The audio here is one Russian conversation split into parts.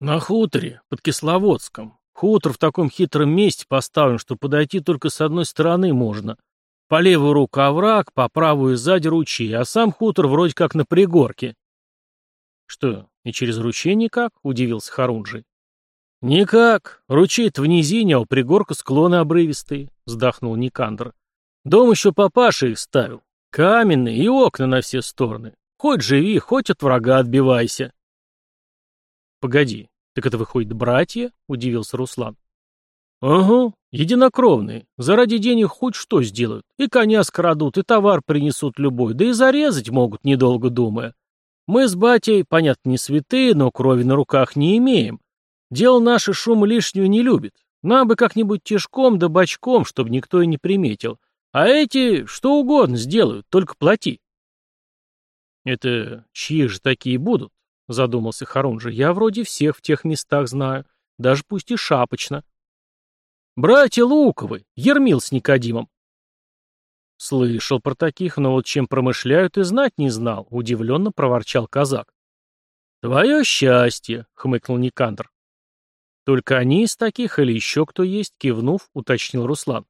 На хуторе, под Кисловодском. Хутор в таком хитром месте поставлен, что подойти только с одной стороны можно. По левую руку овраг, по правую сзади ручей, а сам хутор вроде как на пригорке. Что, и через ручей никак? — удивился Харунжи. Никак. Ручей-то в низине, а у пригорка склоны обрывистые, — вздохнул Никандр. Дом еще папаша их ставил. Каменные и окна на все стороны. Хоть живи, хоть от врага отбивайся. Погоди, «Так это, выходит, братья?» — удивился Руслан. «Угу, единокровные. Заради денег хоть что сделают. И коня скрадут, и товар принесут любой, да и зарезать могут, недолго думая. Мы с батей, понятно, не святые, но крови на руках не имеем. Дело наше шум лишнюю не любит. Нам бы как-нибудь тяжком да бочком, чтобы никто и не приметил. А эти что угодно сделают, только плати». «Это чьи же такие будут?» — задумался Харунжи. «Я вроде всех в тех местах знаю, даже пусть и шапочно». «Братья Луковы! Ермил с Никодимом!» «Слышал про таких, но вот чем промышляют и знать не знал», — удивленно проворчал казак. «Твое счастье!» — хмыкнул Никандр. «Только они из таких или еще кто есть?» — кивнув, уточнил Руслан.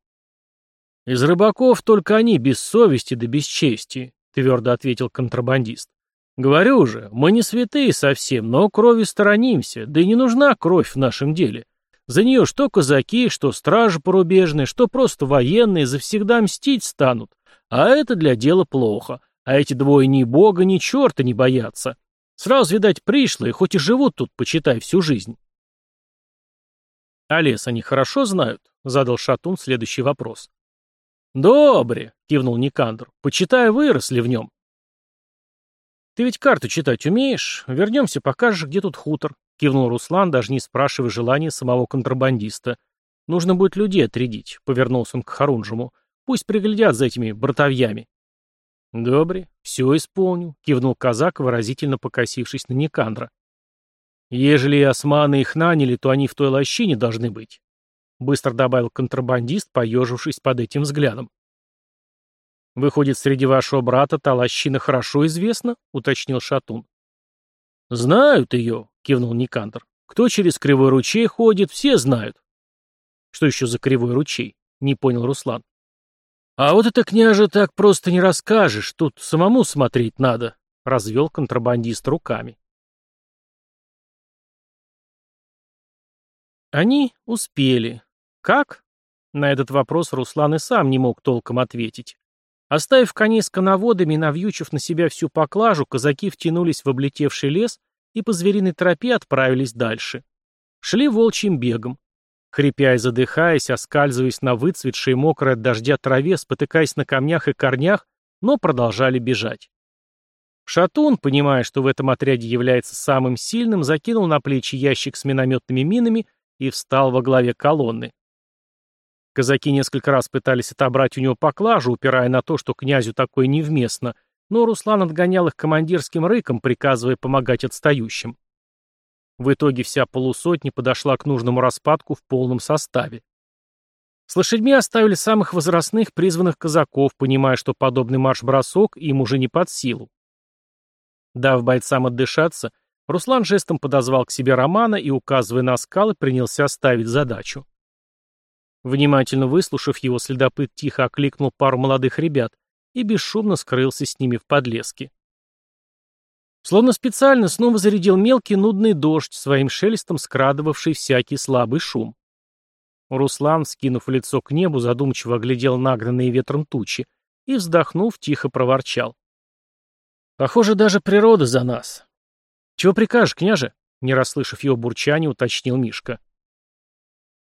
«Из рыбаков только они без совести да без чести», — твердо ответил контрабандист. Говорю же, мы не святые совсем, но крови сторонимся, да и не нужна кровь в нашем деле. За нее что казаки, что стражи порубежные, что просто военные завсегда мстить станут. А это для дела плохо. А эти двое ни бога, ни черта не боятся. Сразу, видать, пришлые, хоть и живут тут, почитай, всю жизнь. «А лес они хорошо знают?» — задал Шатун следующий вопрос. «Добре», — кивнул Никандр, — «почитай, выросли в нем». Ты ведь карту читать умеешь? Вернемся, покажешь, где тут хутор. Кивнул Руслан, даже не спрашивая желания самого контрабандиста. Нужно будет людей отрядить, повернулся он к Харунжему. Пусть приглядят за этими братовьями. Добре, все исполню, кивнул казак, выразительно покосившись на Никандра. Ежели османы их наняли, то они в той лощине должны быть. Быстро добавил контрабандист, поежившись под этим взглядом. «Выходит, среди вашего брата Талащина хорошо известна?» — уточнил Шатун. «Знают ее», — кивнул Никандр. «Кто через Кривой ручей ходит, все знают». «Что еще за Кривой ручей?» — не понял Руслан. «А вот это, княже, так просто не расскажешь, тут самому смотреть надо», — развел контрабандист руками. Они успели. Как? На этот вопрос Руслан и сам не мог толком ответить. Оставив коней с коноводами, навьючив на себя всю поклажу, казаки втянулись в облетевший лес и по звериной тропе отправились дальше. Шли волчьим бегом. Хрипя и задыхаясь, оскальзываясь на выцветшей мокрой от дождя траве, спотыкаясь на камнях и корнях, но продолжали бежать. Шатун, понимая, что в этом отряде является самым сильным, закинул на плечи ящик с минометными минами и встал во главе колонны. Казаки несколько раз пытались отобрать у него поклажу, упирая на то, что князю такое невместно, но Руслан отгонял их командирским рыком, приказывая помогать отстающим. В итоге вся полусотня подошла к нужному распадку в полном составе. С лошадьми оставили самых возрастных призванных казаков, понимая, что подобный марш-бросок им уже не под силу. Дав бойцам отдышаться, Руслан жестом подозвал к себе Романа и, указывая на скалы, принялся ставить задачу. Внимательно выслушав его, следопыт тихо окликнул пару молодых ребят и бесшумно скрылся с ними в подлеске. Словно специально снова зарядил мелкий нудный дождь, своим шелестом скрадывавший всякий слабый шум. Руслан, скинув лицо к небу, задумчиво оглядел нагнанные ветром тучи и, вздохнув, тихо проворчал. «Похоже, даже природа за нас». «Чего прикажешь, княже?» — не расслышав его бурчания, уточнил Мишка.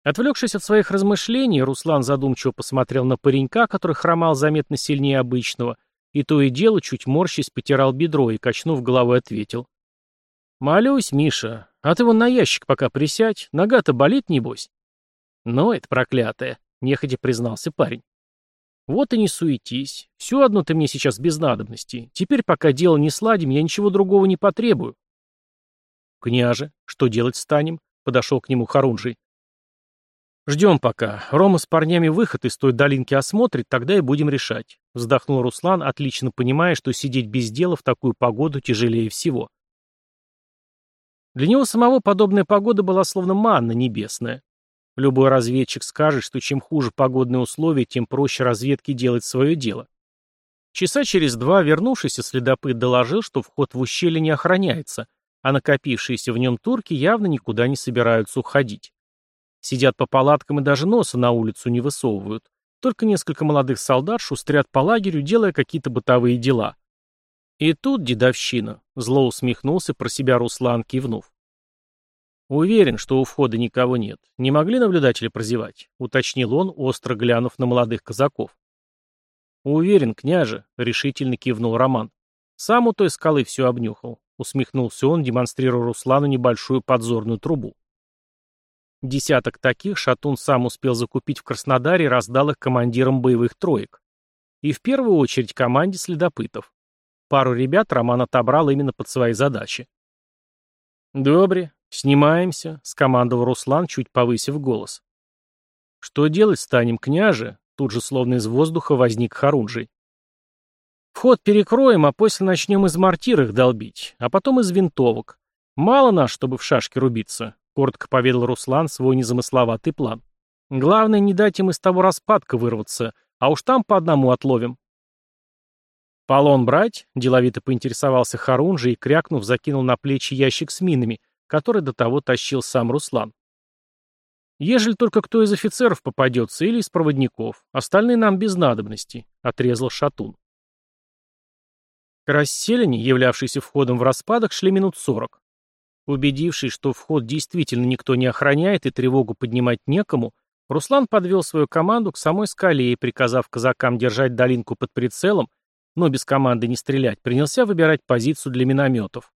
Отвлекшись от своих размышлений, Руслан задумчиво посмотрел на паренька, который хромал заметно сильнее обычного, и то и дело, чуть морщись, потирал бедро и, качнув головой, ответил. «Молюсь, Миша, а ты вон на ящик пока присядь, нога-то болит, небось?» Но это проклятая», — нехотя признался парень. «Вот и не суетись. Все одно ты мне сейчас без надобности. Теперь, пока дело не сладим, я ничего другого не потребую». «Княже, что делать станем?» — подошел к нему Харунжий. «Ждем пока. Рома с парнями выход из той долинки осмотрит, тогда и будем решать», — вздохнул Руслан, отлично понимая, что сидеть без дела в такую погоду тяжелее всего. Для него самого подобная погода была словно манна небесная. Любой разведчик скажет, что чем хуже погодные условия, тем проще разведке делать свое дело. Часа через два вернувшийся следопыт доложил, что вход в ущелье не охраняется, а накопившиеся в нем турки явно никуда не собираются уходить. Сидят по палаткам и даже носа на улицу не высовывают. Только несколько молодых солдат шустрят по лагерю, делая какие-то бытовые дела. И тут дедовщина. Зло усмехнулся про себя Руслан, кивнув. Уверен, что у входа никого нет. Не могли наблюдатели прозевать? Уточнил он, остро глянув на молодых казаков. Уверен, княже, решительно кивнул Роман. Сам у той скалы все обнюхал. Усмехнулся он, демонстрируя Руслану небольшую подзорную трубу. Десяток таких Шатун сам успел закупить в Краснодаре и раздал их командирам боевых троек. И в первую очередь команде следопытов. Пару ребят Роман отобрал именно под свои задачи. «Добре, снимаемся», — скомандовал Руслан, чуть повысив голос. «Что делать станем, княже?» — тут же словно из воздуха возник Харунжий. «Вход перекроем, а после начнем из мортир их долбить, а потом из винтовок. Мало нас, чтобы в шашки рубиться. — коротко поведал Руслан свой незамысловатый план. «Главное, не дать им из того распадка вырваться, а уж там по одному отловим». «Полон брать?» — деловито поинтересовался Харунжи и, крякнув, закинул на плечи ящик с минами, который до того тащил сам Руслан. «Ежели только кто из офицеров попадется или из проводников, остальные нам без надобности», — отрезал Шатун. К расселине, являвшейся входом в распадок, шли минут сорок. Убедившись, что вход действительно никто не охраняет и тревогу поднимать некому, Руслан подвел свою команду к самой скале и, приказав казакам держать долинку под прицелом, но без команды не стрелять, принялся выбирать позицию для минометов.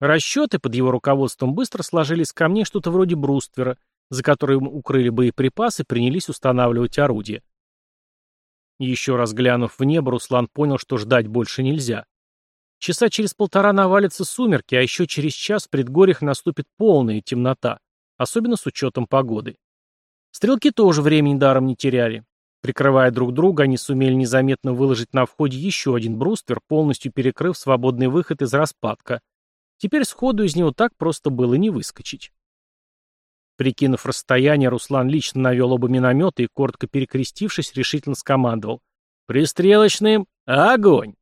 Расчеты под его руководством быстро сложились ко мне что-то вроде бруствера, за которым укрыли боеприпасы, и принялись устанавливать орудия. Еще раз глянув в небо, Руслан понял, что ждать больше нельзя. Часа через полтора навалятся сумерки, а еще через час в предгорьях наступит полная темнота, особенно с учетом погоды. Стрелки тоже времени даром не теряли. Прикрывая друг друга, они сумели незаметно выложить на входе еще один бруствер, полностью перекрыв свободный выход из распадка. Теперь сходу из него так просто было не выскочить. Прикинув расстояние, Руслан лично навел оба миномета и, коротко перекрестившись, решительно скомандовал. «Пристрелочным огонь!»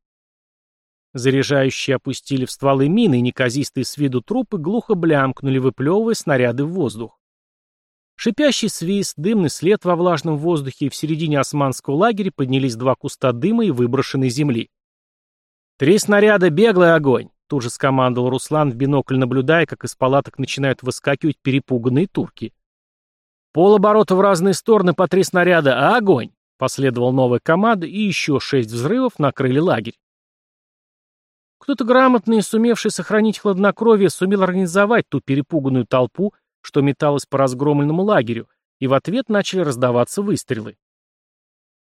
Заряжающие опустили в стволы мины, неказистые с виду трупы глухо блямкнули, выплевывая снаряды в воздух. Шипящий свист, дымный след во влажном воздухе, и в середине османского лагеря поднялись два куста дыма и выброшенной земли. «Три снаряда, беглый огонь!» — тут же скомандовал Руслан, в бинокль наблюдая, как из палаток начинают выскакивать перепуганные турки. Пол оборота в разные стороны по три снаряда, а огонь!» — Последовал новая команда, и еще шесть взрывов накрыли лагерь. Кто-то грамотный, сумевший сохранить хладнокровие, сумел организовать ту перепуганную толпу, что металась по разгромленному лагерю, и в ответ начали раздаваться выстрелы.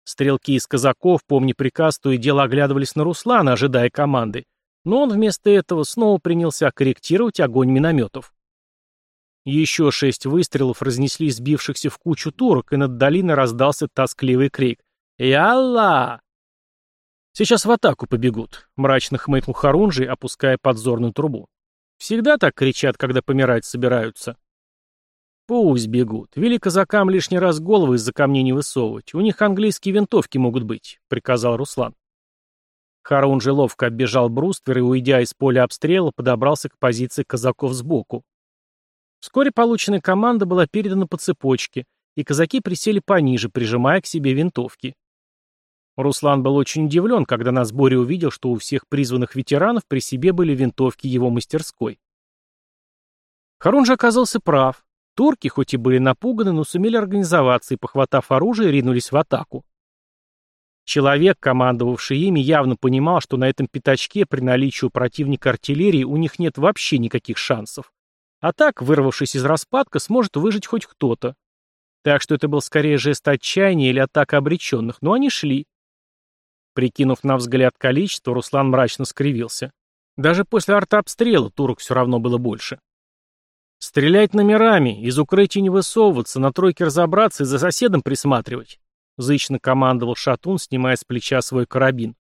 Стрелки из казаков, помни приказ, то и дело оглядывались на Руслана, ожидая команды, но он вместо этого снова принялся корректировать огонь минометов. Еще шесть выстрелов разнесли сбившихся в кучу турок, и над долиной раздался тоскливый крик «Ялла!». Сейчас в атаку побегут», — мрачно хмыкнул Харунжи, опуская подзорную трубу. «Всегда так кричат, когда помирать собираются». «Пусть бегут. Вели казакам лишний раз головы из-за камней не высовывать. У них английские винтовки могут быть», — приказал Руслан. Харунжи ловко оббежал бруствер и, уйдя из поля обстрела, подобрался к позиции казаков сбоку. Вскоре полученная команда была передана по цепочке, и казаки присели пониже, прижимая к себе винтовки. Руслан был очень удивлен, когда на сборе увидел, что у всех призванных ветеранов при себе были винтовки его мастерской. Харун же оказался прав. Турки, хоть и были напуганы, но сумели организоваться и, похватав оружие, ринулись в атаку. Человек, командовавший ими, явно понимал, что на этом пятачке при наличии у противника артиллерии у них нет вообще никаких шансов. А так, вырвавшись из распадка, сможет выжить хоть кто-то. Так что это был скорее жест отчаяния или атака обреченных, но они шли, Прикинув на взгляд количество, Руслан мрачно скривился. Даже после артобстрела турок все равно было больше. «Стрелять номерами, из укрытий не высовываться, на тройке разобраться и за соседом присматривать», — зычно командовал Шатун, снимая с плеча свой карабин.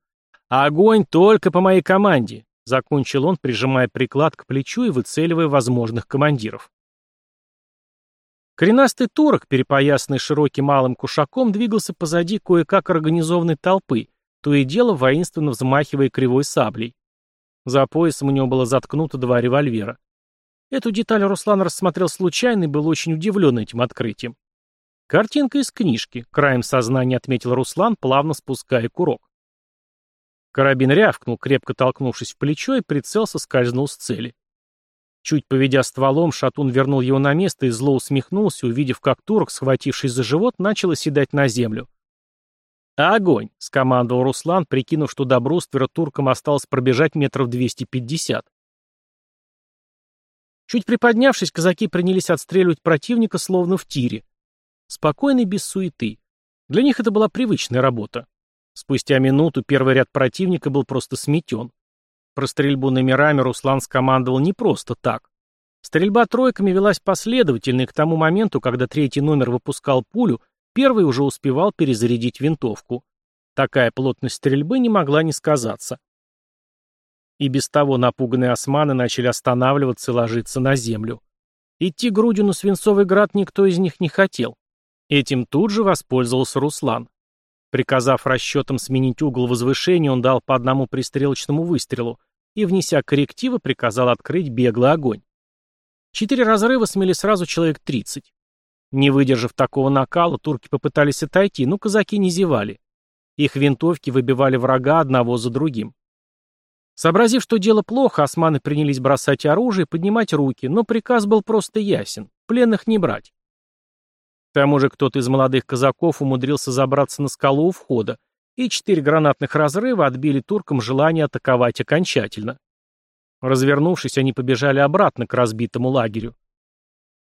«А «Огонь только по моей команде», — закончил он, прижимая приклад к плечу и выцеливая возможных командиров. Коренастый турок, перепоясанный широким малым кушаком, двигался позади кое-как организованной толпы, то и дело воинственно взмахивая кривой саблей. За поясом у него было заткнуто два револьвера. Эту деталь Руслан рассмотрел случайно и был очень удивлен этим открытием. Картинка из книжки, краем сознания отметил Руслан, плавно спуская курок. Карабин рявкнул, крепко толкнувшись в плечо, и прицел соскользнул с цели. Чуть поведя стволом, шатун вернул его на место и зло усмехнулся, увидев, как турок, схватившись за живот, начал оседать на землю. «Огонь!» — скомандовал Руслан, прикинув, что до бруствера туркам осталось пробежать метров 250. Чуть приподнявшись, казаки принялись отстреливать противника, словно в тире. Спокойно и без суеты. Для них это была привычная работа. Спустя минуту первый ряд противника был просто сметен. Про стрельбу номерами Руслан скомандовал не просто так. Стрельба тройками велась последовательно, и к тому моменту, когда третий номер выпускал пулю, Первый уже успевал перезарядить винтовку. Такая плотность стрельбы не могла не сказаться. И без того напуганные османы начали останавливаться и ложиться на землю. Идти грудью на свинцовый град никто из них не хотел. Этим тут же воспользовался Руслан. Приказав расчетам сменить угол возвышения, он дал по одному пристрелочному выстрелу и, внеся коррективы, приказал открыть беглый огонь. Четыре разрыва смели сразу человек 30. Не выдержав такого накала, турки попытались отойти, но казаки не зевали. Их винтовки выбивали врага одного за другим. Сообразив, что дело плохо, османы принялись бросать оружие и поднимать руки, но приказ был просто ясен – пленных не брать. К тому же кто-то из молодых казаков умудрился забраться на скалу у входа, и четыре гранатных разрыва отбили туркам желание атаковать окончательно. Развернувшись, они побежали обратно к разбитому лагерю.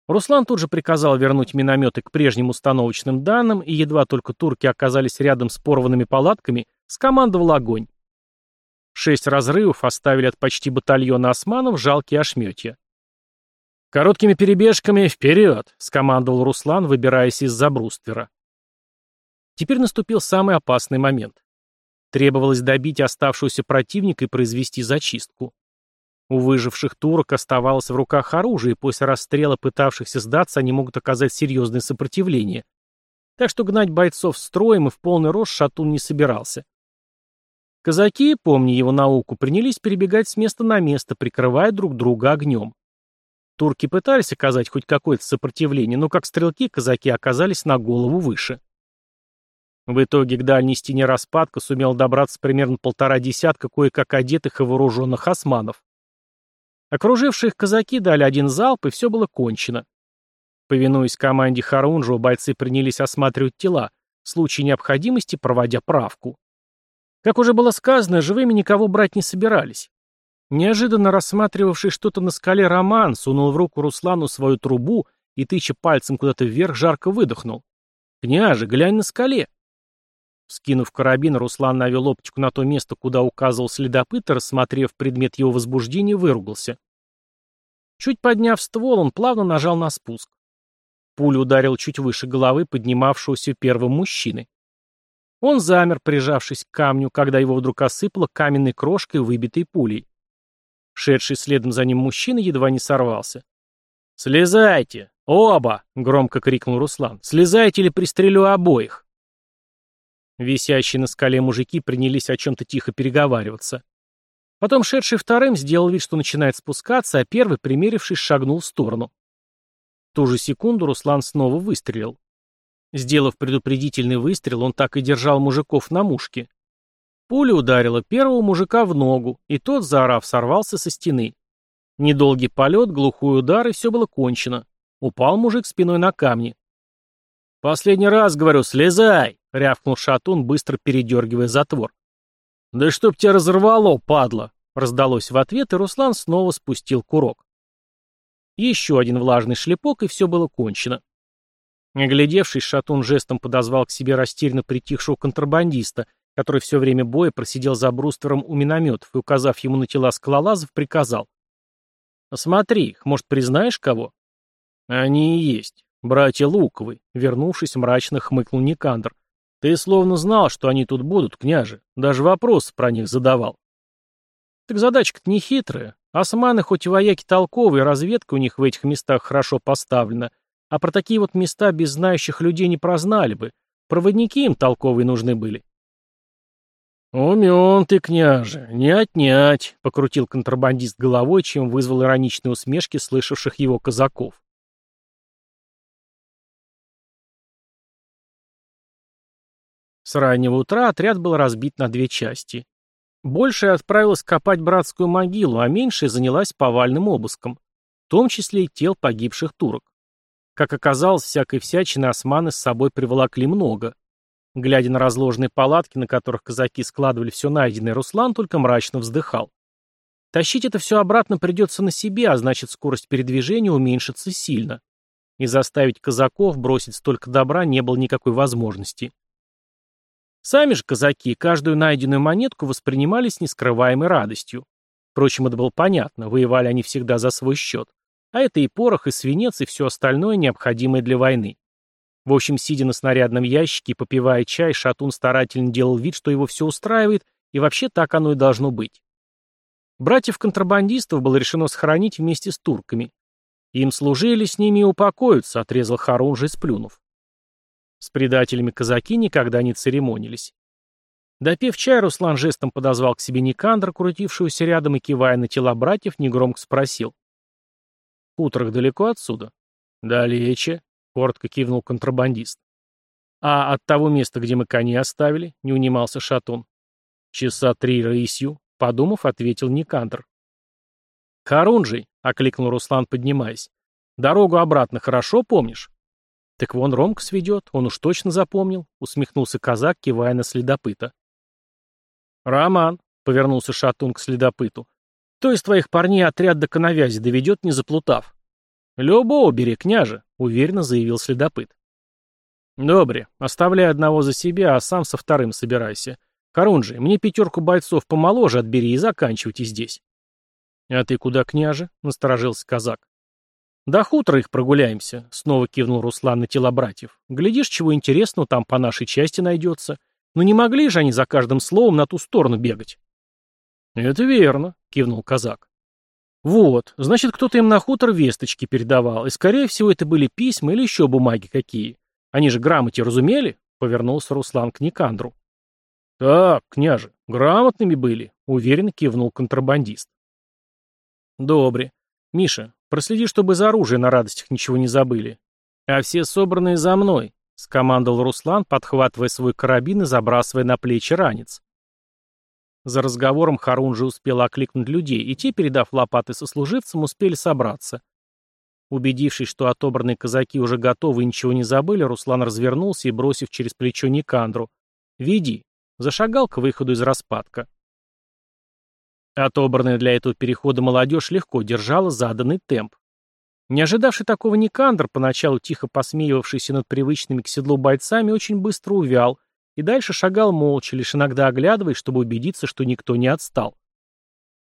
Руслан тут же приказал вернуть минометы к прежним установочным данным, и едва только турки оказались рядом с порванными палатками, скомандовал огонь. Шесть разрывов оставили от почти батальона османов жалкие ошметья. «Короткими перебежками вперед!» — скомандовал Руслан, выбираясь из-за бруствера. Теперь наступил самый опасный момент. Требовалось добить оставшегося противника и произвести зачистку. У выживших турок оставалось в руках оружие, и после расстрела пытавшихся сдаться они могут оказать серьезное сопротивление. Так что гнать бойцов строем и в полный рост Шатун не собирался. Казаки, помня его науку, принялись перебегать с места на место, прикрывая друг друга огнем. Турки пытались оказать хоть какое-то сопротивление, но как стрелки казаки оказались на голову выше. В итоге к дальней стене распадка сумел добраться примерно полтора десятка кое-как одетых и вооруженных османов. Окруживших их казаки дали один залп, и все было кончено. Повинуясь команде Харунжо, бойцы принялись осматривать тела, в случае необходимости проводя правку. Как уже было сказано, живыми никого брать не собирались. Неожиданно рассматривавший что-то на скале Роман сунул в руку Руслану свою трубу и, тыча пальцем куда-то вверх, жарко выдохнул. «Княже, глянь на скале!» Скинув карабин, Руслан навел оптику на то место, куда указывал следопыт, рассмотрев предмет его возбуждения, выругался. Чуть подняв ствол, он плавно нажал на спуск. Пуля ударил чуть выше головы поднимавшегося первым мужчины. Он замер, прижавшись к камню, когда его вдруг осыпало каменной крошкой, выбитой пулей. Шедший следом за ним мужчина едва не сорвался. «Слезайте! Оба!» — громко крикнул Руслан. «Слезайте или пристрелю обоих!» Висящие на скале мужики принялись о чем-то тихо переговариваться. Потом шедший вторым сделал вид, что начинает спускаться, а первый, примерившись, шагнул в сторону. В ту же секунду Руслан снова выстрелил. Сделав предупредительный выстрел, он так и держал мужиков на мушке. Пуля ударила первого мужика в ногу, и тот, заорав, сорвался со стены. Недолгий полет, глухой удар, и все было кончено. Упал мужик спиной на камни. «Последний раз, говорю, слезай!» — рявкнул Шатун, быстро передергивая затвор. «Да чтоб тебя разорвало, падла!» — раздалось в ответ, и Руслан снова спустил курок. Еще один влажный шлепок, и все было кончено. Оглядевшись, Шатун жестом подозвал к себе растерянно притихшего контрабандиста, который все время боя просидел за бруствером у минометов и, указав ему на тела скалолазов, приказал. «Посмотри их, может, признаешь кого?» «Они и есть. «Братья Луковы», — вернувшись, мрачно хмыкнул Никандр. «Ты словно знал, что они тут будут, княже. Даже вопрос про них задавал». «Так задачка-то не хитрая. Османы хоть и вояки толковые, разведка у них в этих местах хорошо поставлена, а про такие вот места без знающих людей не прознали бы. Проводники им толковые нужны были». «Умен ты, княже, не отнять», — покрутил контрабандист головой, чем вызвал ироничные усмешки слышавших его казаков. раннего утра отряд был разбит на две части. Большая отправилась копать братскую могилу, а меньшая занялась повальным обыском, в том числе и тел погибших турок. Как оказалось, всякой всячины османы с собой приволокли много. Глядя на разложенные палатки, на которых казаки складывали все найденное, Руслан только мрачно вздыхал. Тащить это все обратно придется на себе, а значит скорость передвижения уменьшится сильно. И заставить казаков бросить столько добра не было никакой возможности. Сами же казаки каждую найденную монетку воспринимали с нескрываемой радостью. Впрочем, это было понятно, воевали они всегда за свой счет. А это и порох, и свинец, и все остальное, необходимое для войны. В общем, сидя на снарядном ящике попивая чай, Шатун старательно делал вид, что его все устраивает, и вообще так оно и должно быть. Братьев-контрабандистов было решено сохранить вместе с турками. Им служили, с ними и упокоятся, отрезал Харунжи, сплюнув. С предателями казаки никогда не церемонились. Допив чай, Руслан жестом подозвал к себе Никандра, крутившегося рядом и кивая на тела братьев, негромко спросил. «Хуторок далеко отсюда?» «Далече», — коротко кивнул контрабандист. «А от того места, где мы кони оставили?» — не унимался Шатун. «Часа три рысью», — подумав, ответил Никандр. «Харунжий», — окликнул Руслан, поднимаясь. «Дорогу обратно хорошо помнишь?» «Так вон Ромкс сведет, он уж точно запомнил», — усмехнулся казак, кивая на следопыта. «Роман», — повернулся Шатун к следопыту, — «кто из твоих парней отряд до коновязи доведет, не заплутав?» «Любого бери, княже», — уверенно заявил следопыт. «Добре, оставляй одного за себя, а сам со вторым собирайся. Корунжи, мне пятерку бойцов помоложе отбери и заканчивайте здесь». «А ты куда, княже?» — насторожился казак. «До хутора их прогуляемся», — снова кивнул Руслан на тела братьев. «Глядишь, чего интересного там по нашей части найдется. Но не могли же они за каждым словом на ту сторону бегать». «Это верно», — кивнул казак. «Вот, значит, кто-то им на хутор весточки передавал, и, скорее всего, это были письма или еще бумаги какие. Они же грамоте разумели?» — повернулся Руслан к Никандру. «Так, княже, грамотными были», — уверенно кивнул контрабандист. «Добре. Миша, Проследи, чтобы из оружия на радостях ничего не забыли. А все собранные за мной», — скомандовал Руслан, подхватывая свой карабин и забрасывая на плечи ранец. За разговором Харун же успел окликнуть людей, и те, передав лопаты сослуживцам, успели собраться. Убедившись, что отобранные казаки уже готовы и ничего не забыли, Руслан развернулся и, бросив через плечо Никандру, «Веди», зашагал к выходу из распадка. Отобранная для этого перехода молодежь легко держала заданный темп. Не ожидавший такого Никандр, поначалу тихо посмеивавшийся над привычными к седлу бойцами, очень быстро увял и дальше шагал молча, лишь иногда оглядываясь, чтобы убедиться, что никто не отстал.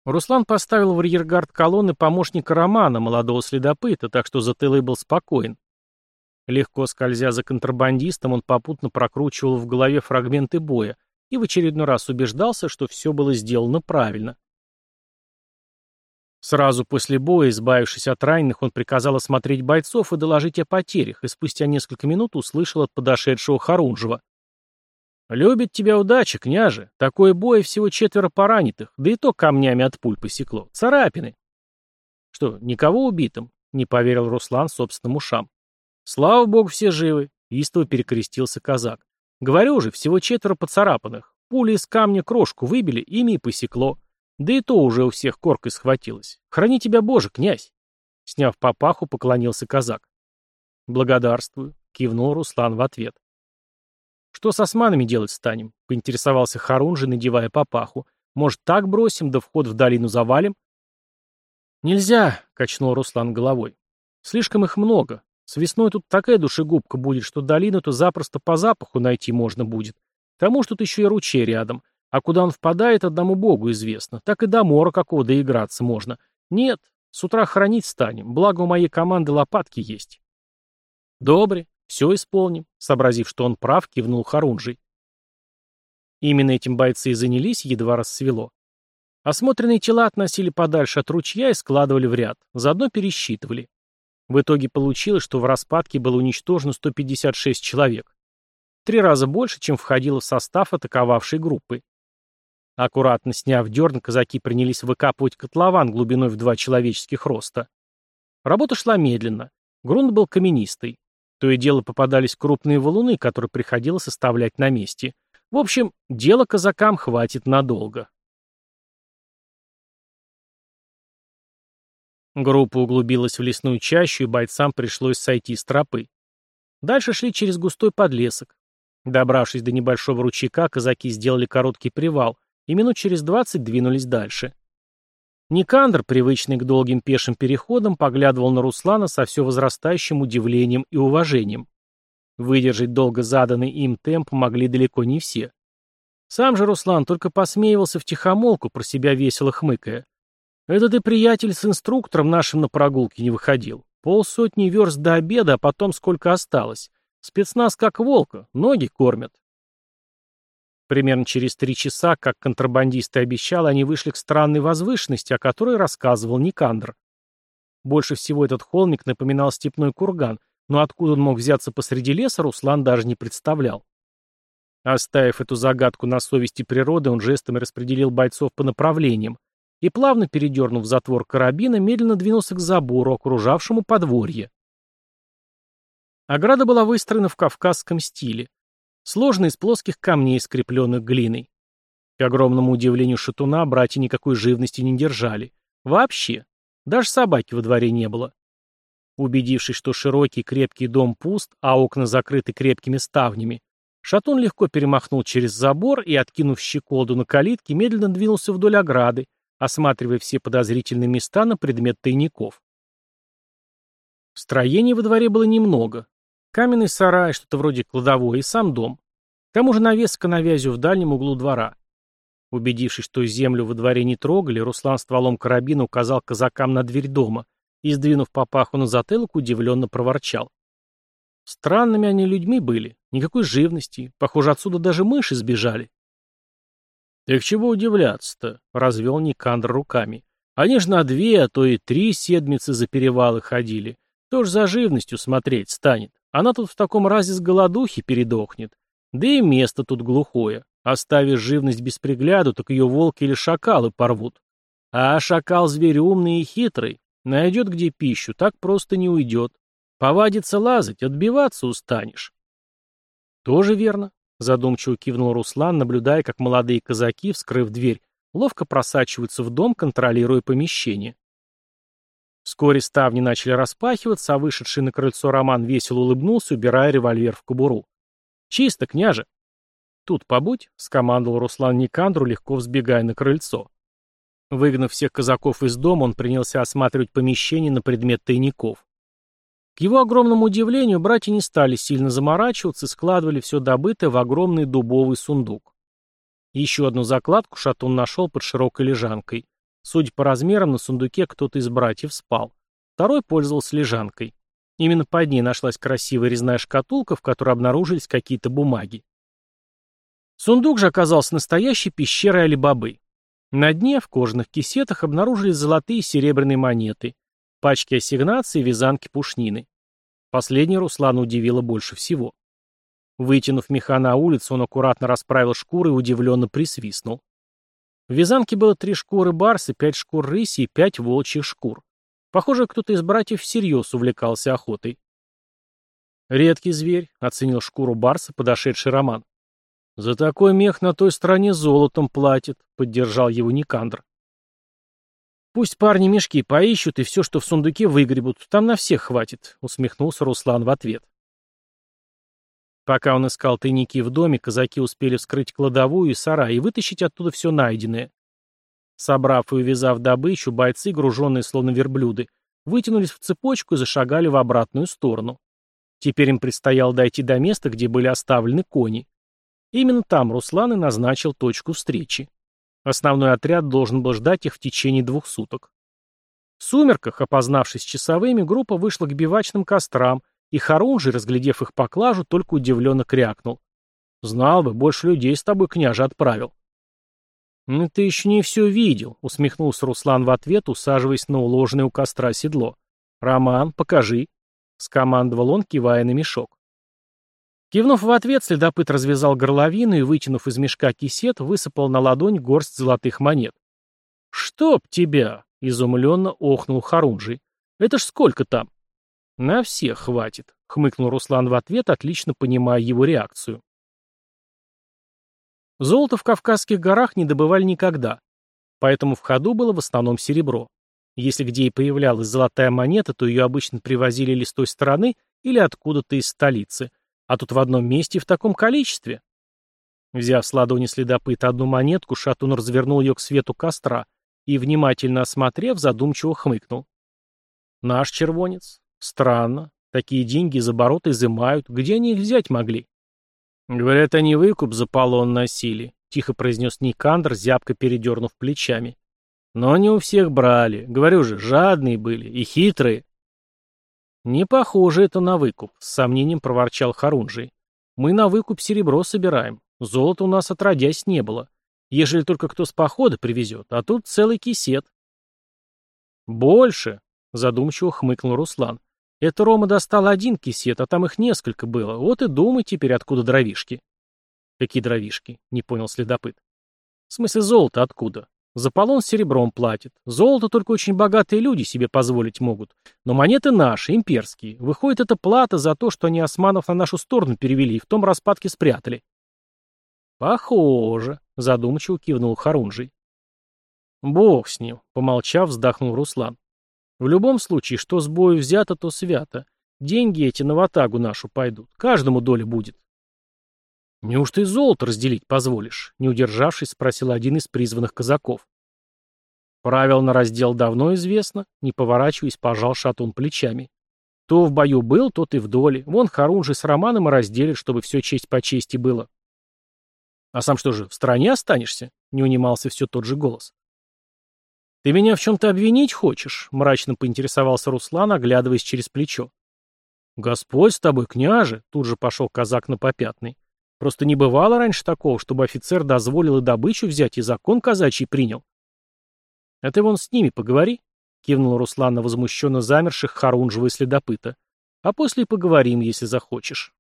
Руслан поставил в арьергард колонны помощника Романа, молодого следопыта, так что затылый был спокоен. Легко скользя за контрабандистом, он попутно прокручивал в голове фрагменты боя и в очередной раз убеждался, что все было сделано правильно. Сразу после боя, избавившись от раненых, он приказал осмотреть бойцов и доложить о потерях, и спустя несколько минут услышал от подошедшего Харунжева. «Любит тебя удача, княже. Такой бой всего четверо поранитых, да и то камнями от пуль посекло. Царапины». «Что, никого убитым?» — не поверил Руслан собственным ушам. «Слава богу, все живы!» — истово перекрестился казак. «Говорю же, всего четверо поцарапанных. Пули из камня крошку выбили, ими и посекло. Да и то уже у всех коркой схватилось. Храни тебя Боже, князь!» Сняв папаху, поклонился казак. «Благодарствую», — кивнул Руслан в ответ. «Что с османами делать станем?» — поинтересовался Харунжи, надевая папаху. «Может, так бросим, да вход в долину завалим?» «Нельзя», — качнул Руслан головой. «Слишком их много. С весной тут такая душегубка будет, что долину-то запросто по запаху найти можно будет. К тому, что тут еще и ручей рядом. А куда он впадает, одному богу известно. Так и до мора какого доиграться можно. Нет, с утра хранить станем, благо у моей команды лопатки есть. Добре, все исполним, сообразив, что он прав, кивнул Харунжий. Именно этим бойцы и занялись, едва рассвело. Осмотренные тела относили подальше от ручья и складывали в ряд, заодно пересчитывали. В итоге получилось, что в распадке было уничтожено 156 человек. Три раза больше, чем входило в состав атаковавшей группы. Аккуратно сняв дерн, казаки принялись выкапывать котлован глубиной в два человеческих роста. Работа шла медленно. Грунт был каменистый. То и дело попадались крупные валуны, которые приходилось оставлять на месте. В общем, дело казакам хватит надолго. Группа углубилась в лесную чащу, и бойцам пришлось сойти с тропы. Дальше шли через густой подлесок. Добравшись до небольшого ручейка, казаки сделали короткий привал, и минут через двадцать двинулись дальше. Никандр, привычный к долгим пешим переходам, поглядывал на Руслана со все возрастающим удивлением и уважением. Выдержать долго заданный им темп могли далеко не все. Сам же Руслан только посмеивался в тихомолку про себя весело хмыкая. «Это ты, приятель, с инструктором нашим на прогулке не выходил. Полсотни верст до обеда, а потом сколько осталось. Спецназ как волка, ноги кормят. Примерно через три часа, как контрабандисты и обещал, они вышли к странной возвышенности, о которой рассказывал Никандр. Больше всего этот холмик напоминал степной курган, но откуда он мог взяться посреди леса, Руслан даже не представлял. Оставив эту загадку на совести природы, он жестами распределил бойцов по направлениям и, плавно передернув затвор карабина, медленно двинулся к забору, окружавшему подворье. Ограда была выстроена в кавказском стиле сложный из плоских камней, скрепленных глиной. К огромному удивлению шатуна, братья никакой живности не держали. Вообще. Даже собаки во дворе не было. Убедившись, что широкий крепкий дом пуст, а окна закрыты крепкими ставнями, шатун легко перемахнул через забор и, откинув щеколду на калитке, медленно двинулся вдоль ограды, осматривая все подозрительные места на предмет тайников. Строений во дворе было немного, Каменный сарай, что-то вроде кладовой, и сам дом. К тому же навеска на вязью в дальнем углу двора. Убедившись, что землю во дворе не трогали, Руслан стволом карабина указал казакам на дверь дома и, сдвинув папаху на затылок, удивленно проворчал. Странными они людьми были, никакой живности, похоже, отсюда даже мыши сбежали. «Так чего удивляться-то?» — развел Никандр руками. «Они ж на две, а то и три седмицы за перевалы ходили. Кто ж за живностью смотреть станет?» Она тут в таком разе с голодухи передохнет. Да и место тут глухое. Оставишь живность без пригляду, так ее волки или шакалы порвут. А шакал зверь умный и хитрый. Найдет где пищу, так просто не уйдет. Повадится лазать, отбиваться устанешь. Тоже верно, задумчиво кивнул Руслан, наблюдая, как молодые казаки, вскрыв дверь, ловко просачиваются в дом, контролируя помещение. Вскоре ставни начали распахиваться, а вышедший на крыльцо Роман весело улыбнулся, убирая револьвер в кобуру. «Чисто, княже!» «Тут побудь», — скомандовал Руслан Никандру, легко взбегая на крыльцо. Выгнав всех казаков из дома, он принялся осматривать помещение на предмет тайников. К его огромному удивлению, братья не стали сильно заморачиваться и складывали все добытое в огромный дубовый сундук. Еще одну закладку Шатун нашел под широкой лежанкой. Судя по размерам, на сундуке кто-то из братьев спал. Второй пользовался лежанкой. Именно под ней нашлась красивая резная шкатулка, в которой обнаружились какие-то бумаги. Сундук же оказался настоящей пещерой Алибабы. На дне, в кожаных кисетах, обнаружились золотые и серебряные монеты, пачки ассигнаций и вязанки пушнины. Последнее Руслана удивило больше всего. Вытянув меха на улицу, он аккуратно расправил шкуры и удивленно присвистнул. В вязанке было три шкуры барса, пять шкур рыси и пять волчьих шкур. Похоже, кто-то из братьев всерьез увлекался охотой. «Редкий зверь», — оценил шкуру барса подошедший Роман. «За такой мех на той стороне золотом платит», — поддержал его Никандр. «Пусть парни мешки поищут и все, что в сундуке, выгребут. Там на всех хватит», — усмехнулся Руслан в ответ. Пока он искал тайники в доме, казаки успели вскрыть кладовую и сарай и вытащить оттуда все найденное. Собрав и увязав добычу, бойцы, груженные словно верблюды, вытянулись в цепочку и зашагали в обратную сторону. Теперь им предстояло дойти до места, где были оставлены кони. Именно там Руслан и назначил точку встречи. Основной отряд должен был ждать их в течение двух суток. В сумерках, опознавшись часовыми, группа вышла к бивачным кострам, и Харунжи, разглядев их поклажу, только удивленно крякнул. «Знал бы, больше людей с тобой княже отправил». «Ну ты еще не все видел», — усмехнулся Руслан в ответ, усаживаясь на уложенное у костра седло. «Роман, покажи», — скомандовал он, кивая на мешок. Кивнув в ответ, следопыт развязал горловину и, вытянув из мешка кисет, высыпал на ладонь горсть золотых монет. «Чтоб тебя!» — изумленно охнул Харунжи. «Это ж сколько там?» «На всех хватит», — хмыкнул Руслан в ответ, отлично понимая его реакцию. Золото в Кавказских горах не добывали никогда, поэтому в ходу было в основном серебро. Если где и появлялась золотая монета, то ее обычно привозили или с той стороны, или откуда-то из столицы, а тут в одном месте и в таком количестве. Взяв с ладони следопыта одну монетку, Шатун развернул ее к свету костра и, внимательно осмотрев, задумчиво хмыкнул. «Наш червонец. Странно. Такие деньги из оборота изымают. Где они их взять могли? Говорят, они выкуп за полон носили, тихо произнес Никандр, зябко передернув плечами. Но они у всех брали. Говорю же, жадные были и хитрые. Не похоже это на выкуп, с сомнением проворчал Харунжий. Мы на выкуп серебро собираем. Золота у нас отродясь не было. Ежели только кто с похода привезет, а тут целый кисет. Больше, задумчиво хмыкнул Руслан. Это Рома достал один кисет, а там их несколько было. Вот и думай теперь, откуда дровишки. Какие дровишки? Не понял следопыт. В смысле золото откуда? Заполон серебром платит. Золото только очень богатые люди себе позволить могут. Но монеты наши, имперские. Выходит, это плата за то, что они османов на нашу сторону перевели и в том распадке спрятали. Похоже, задумчиво кивнул Харунжий. Бог с ним, помолчав, вздохнул Руслан. В любом случае, что с бою взято, то свято. Деньги эти на ватагу нашу пойдут. Каждому доля будет. Неужто и золото разделить позволишь? Не удержавшись, спросил один из призванных казаков. Правил на раздел давно известно, не поворачиваясь, пожал шатун плечами. То в бою был, тот и в доле. Вон харунжи с Романом и разделит, чтобы все честь по чести было. А сам что же, в стране останешься? Не унимался все тот же голос. «Ты меня в чем-то обвинить хочешь?» — мрачно поинтересовался Руслан, оглядываясь через плечо. «Господь с тобой, княже!» — тут же пошел казак на попятный. «Просто не бывало раньше такого, чтобы офицер дозволил и добычу взять, и закон казачий принял». «А ты вон с ними поговори», — кивнул Руслан на возмущенно замерших Харунжева и следопыта. «А после поговорим, если захочешь».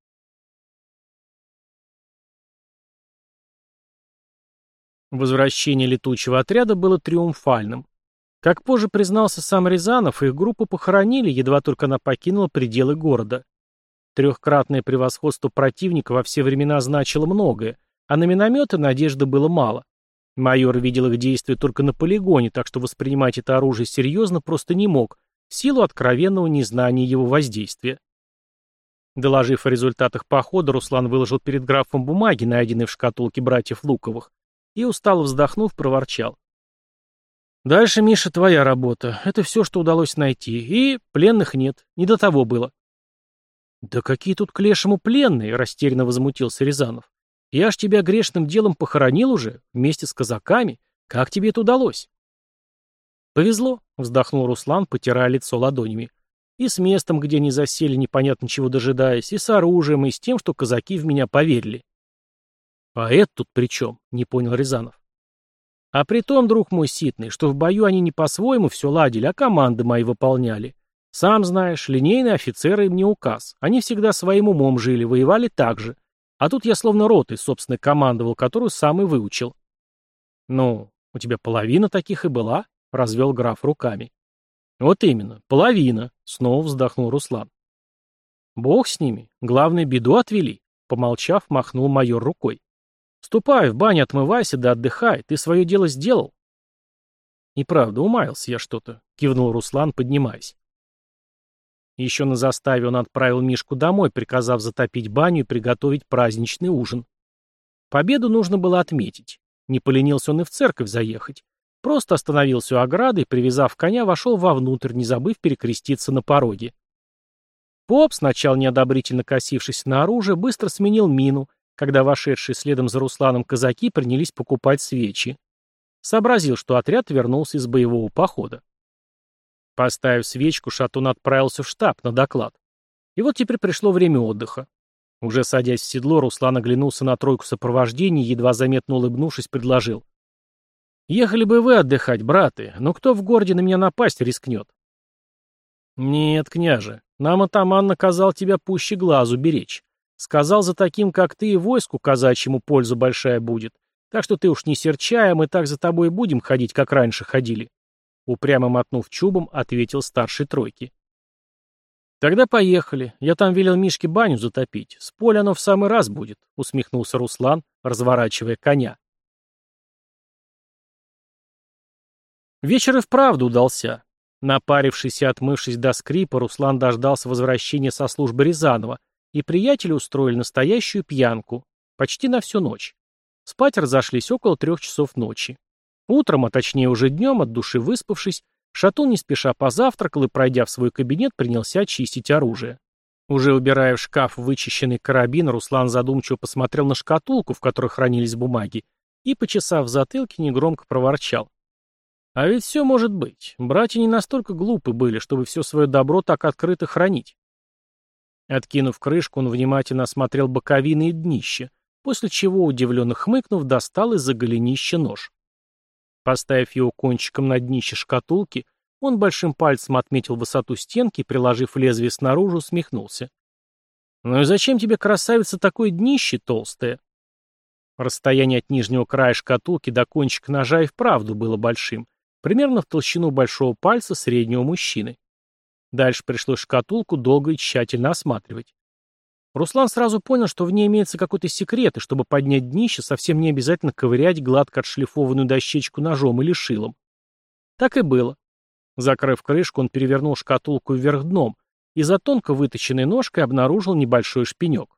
Возвращение летучего отряда было триумфальным. Как позже признался сам Рязанов, их группу похоронили, едва только она покинула пределы города. Трехкратное превосходство противника во все времена значило многое, а на минометы надежды было мало. Майор видел их действия только на полигоне, так что воспринимать это оружие серьезно просто не мог, в силу откровенного незнания его воздействия. Доложив о результатах похода, Руслан выложил перед графом бумаги, найденные в шкатулке братьев Луковых, и, устало вздохнув, проворчал. Дальше, Миша, твоя работа. Это все, что удалось найти. И пленных нет. Не до того было. Да какие тут к лешему пленные, растерянно возмутился Рязанов. Я ж тебя грешным делом похоронил уже, вместе с казаками. Как тебе это удалось? Повезло, вздохнул Руслан, потирая лицо ладонями. И с местом, где не засели, непонятно чего дожидаясь, и с оружием, и с тем, что казаки в меня поверили. А это тут при чем? Не понял Рязанов. А при том, друг мой ситный, что в бою они не по-своему все ладили, а команды мои выполняли. Сам знаешь, линейные офицеры им не указ. Они всегда своим умом жили, воевали так же. А тут я словно ротой, собственно, командовал, которую сам и выучил. Ну, у тебя половина таких и была, развел граф руками. Вот именно, половина, снова вздохнул Руслан. Бог с ними, главное, беду отвели, помолчав, махнул майор рукой. Ступай в баню, отмывайся да отдыхай. Ты свое дело сделал. Неправда, умаялся я что-то, кивнул Руслан, поднимаясь. Еще на заставе он отправил Мишку домой, приказав затопить баню и приготовить праздничный ужин. Победу нужно было отметить. Не поленился он и в церковь заехать. Просто остановился у ограды и, привязав коня, вошел вовнутрь, не забыв перекреститься на пороге. Поп, сначала неодобрительно косившись на оружие, быстро сменил мину когда вошедшие следом за Русланом казаки принялись покупать свечи. Сообразил, что отряд вернулся из боевого похода. Поставив свечку, Шатун отправился в штаб на доклад. И вот теперь пришло время отдыха. Уже садясь в седло, Руслан оглянулся на тройку сопровождения едва заметно улыбнувшись, предложил. «Ехали бы вы отдыхать, браты, но кто в городе на меня напасть рискнет?» «Нет, княже, нам атаман наказал тебя пуще глазу беречь. Сказал, за таким, как ты, и войску казачьему польза большая будет. Так что ты уж не серчай, а мы так за тобой будем ходить, как раньше ходили. Упрямо мотнув чубом, ответил старший тройки. «Тогда поехали. Я там велел Мишке баню затопить. С поля оно в самый раз будет», — усмехнулся Руслан, разворачивая коня. Вечер и вправду удался. Напарившись и отмывшись до скрипа, Руслан дождался возвращения со службы Рязанова — и приятели устроили настоящую пьянку. Почти на всю ночь. Спать разошлись около трех часов ночи. Утром, а точнее уже днем, от души выспавшись, Шатун не спеша позавтракал и, пройдя в свой кабинет, принялся чистить оружие. Уже убирая в шкаф вычищенный карабин, Руслан задумчиво посмотрел на шкатулку, в которой хранились бумаги, и, почесав затылки, негромко проворчал. А ведь все может быть. Братья не настолько глупы были, чтобы все свое добро так открыто хранить. Откинув крышку, он внимательно осмотрел боковины и днище, после чего, удивленно хмыкнув, достал из-за голенища нож. Поставив его кончиком на днище шкатулки, он большим пальцем отметил высоту стенки и, приложив лезвие снаружи, усмехнулся. «Ну и зачем тебе, красавица, такое днище толстое?» Расстояние от нижнего края шкатулки до кончика ножа и вправду было большим, примерно в толщину большого пальца среднего мужчины. Дальше пришлось шкатулку долго и тщательно осматривать. Руслан сразу понял, что в ней имеется какой-то секрет, и чтобы поднять днище, совсем не обязательно ковырять гладко отшлифованную дощечку ножом или шилом. Так и было. Закрыв крышку, он перевернул шкатулку вверх дном и за тонко выточенной ножкой обнаружил небольшой шпинек.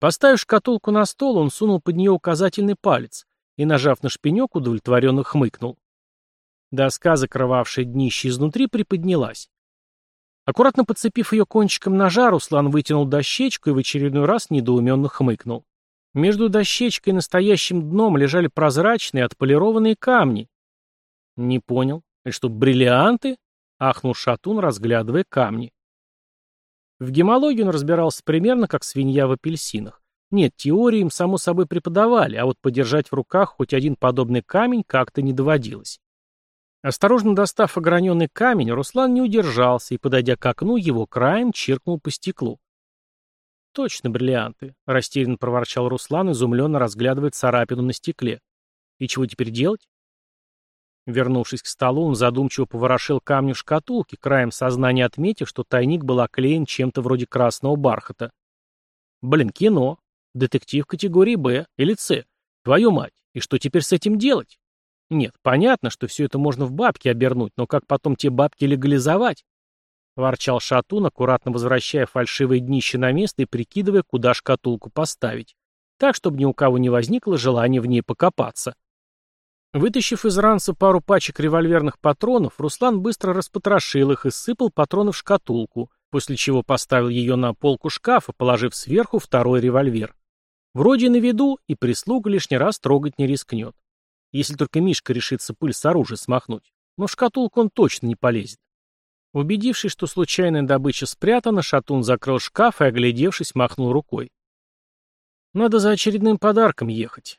Поставив шкатулку на стол, он сунул под нее указательный палец и, нажав на шпинек, удовлетворенно хмыкнул. Доска, закрывавшая днище изнутри, приподнялась. Аккуратно подцепив ее кончиком ножа, Руслан вытянул дощечку и в очередной раз недоуменно хмыкнул. Между дощечкой и настоящим дном лежали прозрачные, отполированные камни. «Не понял. Это что, бриллианты?» — ахнул Шатун, разглядывая камни. В гемологии он разбирался примерно как свинья в апельсинах. Нет, теории им, само собой, преподавали, а вот подержать в руках хоть один подобный камень как-то не доводилось. Осторожно достав ограненный камень, Руслан не удержался и, подойдя к окну, его краем чиркнул по стеклу. «Точно бриллианты», — растерянно проворчал Руслан, изумленно разглядывая царапину на стекле. «И чего теперь делать?» Вернувшись к столу, он задумчиво поворошил камни в шкатулке, краем сознания отметив, что тайник был оклеен чем-то вроде красного бархата. «Блин, кино. Детектив категории «Б» или «С». Твою мать, и что теперь с этим делать?» Нет, понятно, что все это можно в бабки обернуть, но как потом те бабки легализовать? Ворчал Шатун, аккуратно возвращая фальшивые днище на место и прикидывая, куда шкатулку поставить, так, чтобы ни у кого не возникло желания в ней покопаться. Вытащив из ранца пару пачек револьверных патронов, Руслан быстро распотрошил их и сыпал патроны в шкатулку, после чего поставил ее на полку шкафа, положив сверху второй револьвер. Вроде на виду, и прислуга лишний раз трогать не рискнет. Если только Мишка решится пыль с оружия смахнуть. Но в шкатулку он точно не полезет. Убедившись, что случайная добыча спрятана, Шатун закрыл шкаф и, оглядевшись, махнул рукой. Надо за очередным подарком ехать.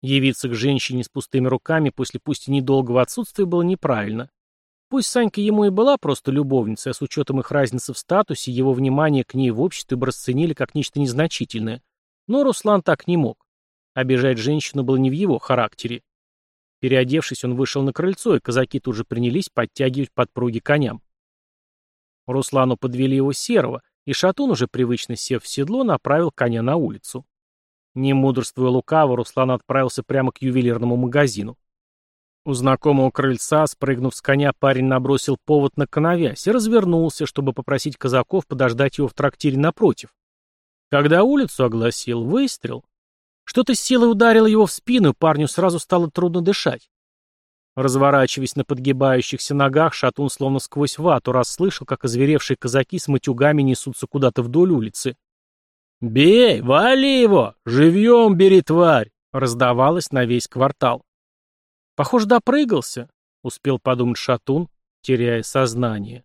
Явиться к женщине с пустыми руками после пусть и недолгого отсутствия было неправильно. Пусть Санька ему и была просто любовницей, а с учетом их разницы в статусе, его внимание к ней в обществе бы расценили как нечто незначительное. Но Руслан так не мог. Обижать женщину было не в его характере. Переодевшись, он вышел на крыльцо, и казаки тут же принялись подтягивать подпруги коням. Руслану подвели его серого, и Шатун, уже привычно сев в седло, направил коня на улицу. Не мудрствуя лукаво, Руслан отправился прямо к ювелирному магазину. У знакомого крыльца, спрыгнув с коня, парень набросил повод на коновязь и развернулся, чтобы попросить казаков подождать его в трактире напротив. Когда улицу огласил выстрел, что-то силой ударило его в спину, парню сразу стало трудно дышать. Разворачиваясь на подгибающихся ногах, шатун словно сквозь вату расслышал, как озверевшие казаки с матюгами несутся куда-то вдоль улицы. «Бей! Вали его! Живьем бери, тварь!» — раздавалось на весь квартал. «Похоже, допрыгался», — успел подумать шатун, теряя сознание.